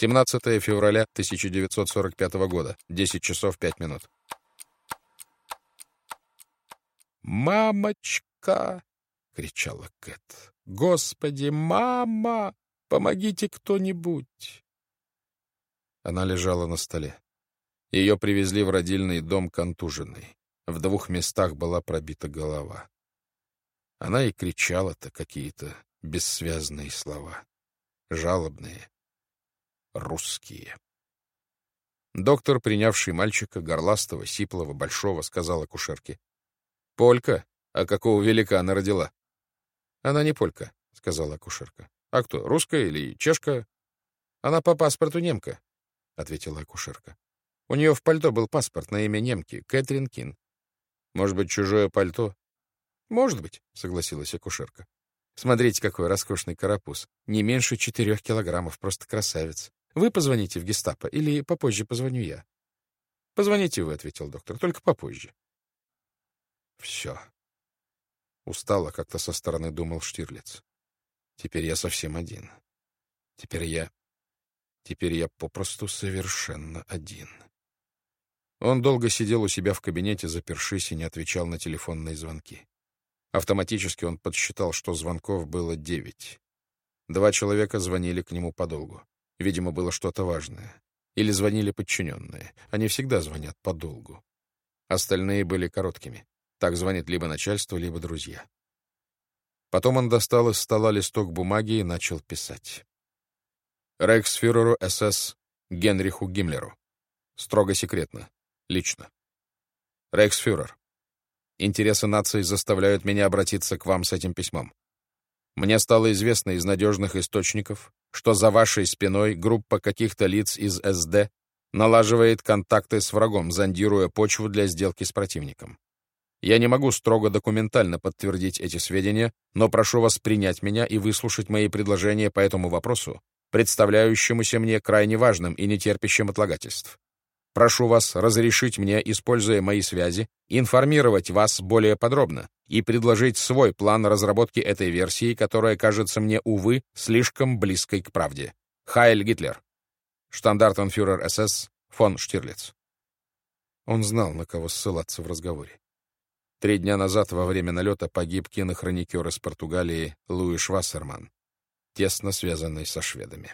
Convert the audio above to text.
17 февраля 1945 года, 10 часов 5 минут. «Мамочка!» — кричала Кэт. «Господи, мама! Помогите кто-нибудь!» Она лежала на столе. Ее привезли в родильный дом контуженный. В двух местах была пробита голова. Она и кричала-то какие-то бессвязные слова. Жалобные. Русские. Доктор, принявший мальчика, горластого, сиплого, большого, сказал акушерке. — Полька? А какого великана родила? — Она не полька, — сказала акушерка. — А кто, русская или чешка? — Она по паспорту немка, — ответила акушерка. У нее в пальто был паспорт на имя немки, Кэтрин Кин. Может быть, чужое пальто? Может быть, согласилась акушерка. Смотрите, какой роскошный карапуз. Не меньше четырех килограммов, просто красавец. Вы позвоните в гестапо или попозже позвоню я? Позвоните вы, ответил доктор, только попозже. Все. Устало как-то со стороны думал Штирлиц. Теперь я совсем один. Теперь я... Теперь я попросту совершенно один. Он долго сидел у себя в кабинете, запершись, и не отвечал на телефонные звонки. Автоматически он подсчитал, что звонков было девять. Два человека звонили к нему подолгу. Видимо, было что-то важное. Или звонили подчиненные. Они всегда звонят подолгу. Остальные были короткими. Так звонит либо начальство, либо друзья. Потом он достал из стола листок бумаги и начал писать. Рейхсфюреру СС Генриху Гиммлеру. Строго секретно. Лично. Рейхсфюрер, интересы нации заставляют меня обратиться к вам с этим письмом. Мне стало известно из надежных источников, что за вашей спиной группа каких-то лиц из СД налаживает контакты с врагом, зондируя почву для сделки с противником. Я не могу строго документально подтвердить эти сведения, но прошу вас принять меня и выслушать мои предложения по этому вопросу, представляющемуся мне крайне важным и нетерпящим отлагательств. Прошу вас разрешить мне, используя мои связи, информировать вас более подробно и предложить свой план разработки этой версии, которая кажется мне, увы, слишком близкой к правде. Хайль Гитлер. Штандартенфюрер СС фон Штирлиц. Он знал, на кого ссылаться в разговоре. Три дня назад во время налета погиб кинохроникер из Португалии Луи Швассерман, тесно связанный со шведами.